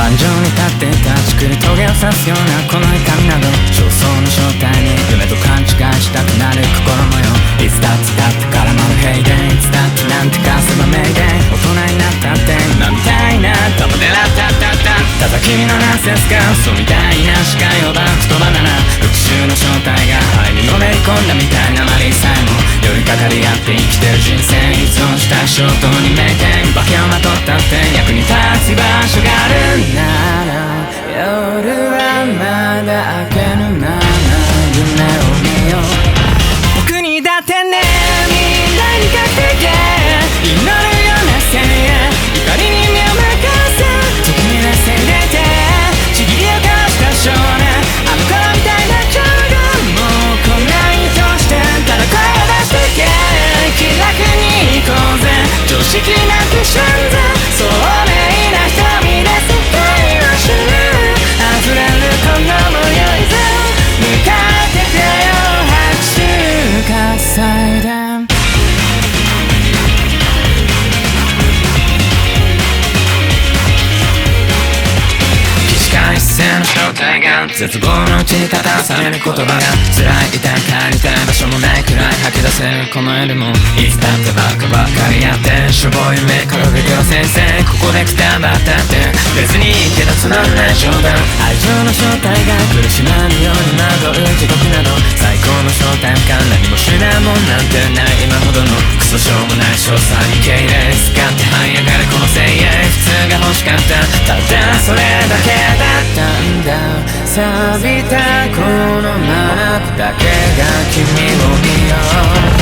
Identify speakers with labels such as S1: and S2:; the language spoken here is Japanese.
S1: 盤上に立って立ちくト棘を刺すようなこの痛みなど焦燥の正体に夢と勘違いしたくなる心模様。いつだってだって絡まる平然いつだってなんてかすば名言。大人ですか嘘みたいな視界をバックとバナナ。復讐の正体が肺にのめり込んだみたいなマリーさえも寄りかかり合って生きてる人生依存した衝動に名店化けをまとったって役に立つ場所があるなら。夜はまだ明生の正体が絶望のうちに立たされる言葉が辛い痛い帰りたい場所もないくらい吐き出せるこの夜もいつだってばっかばっかりやってしょぼい目から出てよ先生ここでくたばったって別にいいけどつまんない冗談愛情の正体が苦しまぬように惑う地獄など最高の正体感何もしないもんなんてない今ほどのクソしょうもない詳細に敬礼使って這い上がるこの声援普通が欲しかったただそれだけだったんだ錆びたこのマップだけが君を見よう。